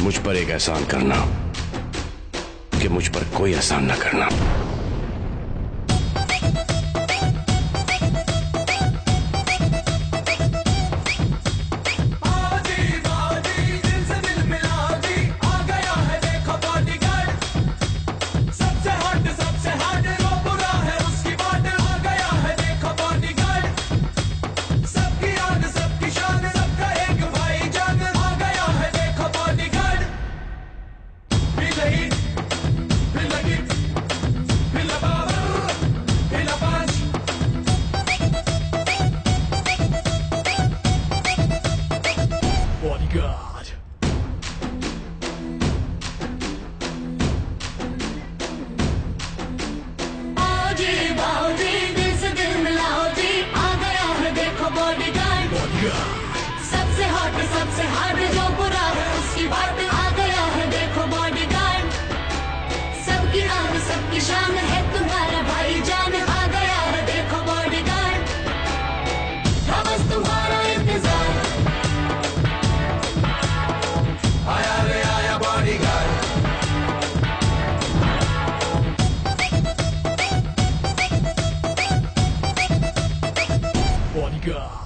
मुझ पर एक एहसान करना कि मुझ पर कोई एहसान ना करना। सबसे हॉट सबसे हार्ड जो बुरा है उसकी बात आ गया है देखो बॉडी गार्ड सबकी आन सबकी शान है तुम्हारा भाई जान आ गया है देखो बॉडी गार्ड बस तुम्हारा इंतज़ार। आया रे आया बॉडी गार्ड Bodyguard.